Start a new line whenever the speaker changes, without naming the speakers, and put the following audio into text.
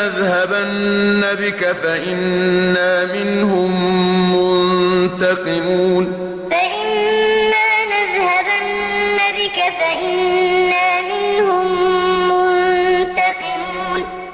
لنذهبن بك فإنا منهم منتقمون. فإنا نذهبن بك فإنا